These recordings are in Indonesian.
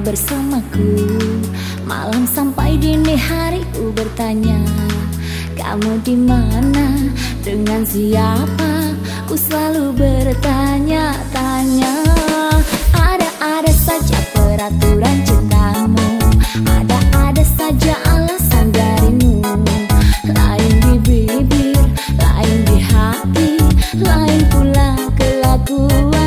bersamaku. Malam sampai dini hari ku bertanya Kamu di mana? Dengan siapa? Ku selalu bertanya-tanya Ada-ada saja peraturan cintamu Ada-ada saja alasan darimu. Lain di bibir, lain di hati Lain pula kelakuanmu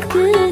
Cintamu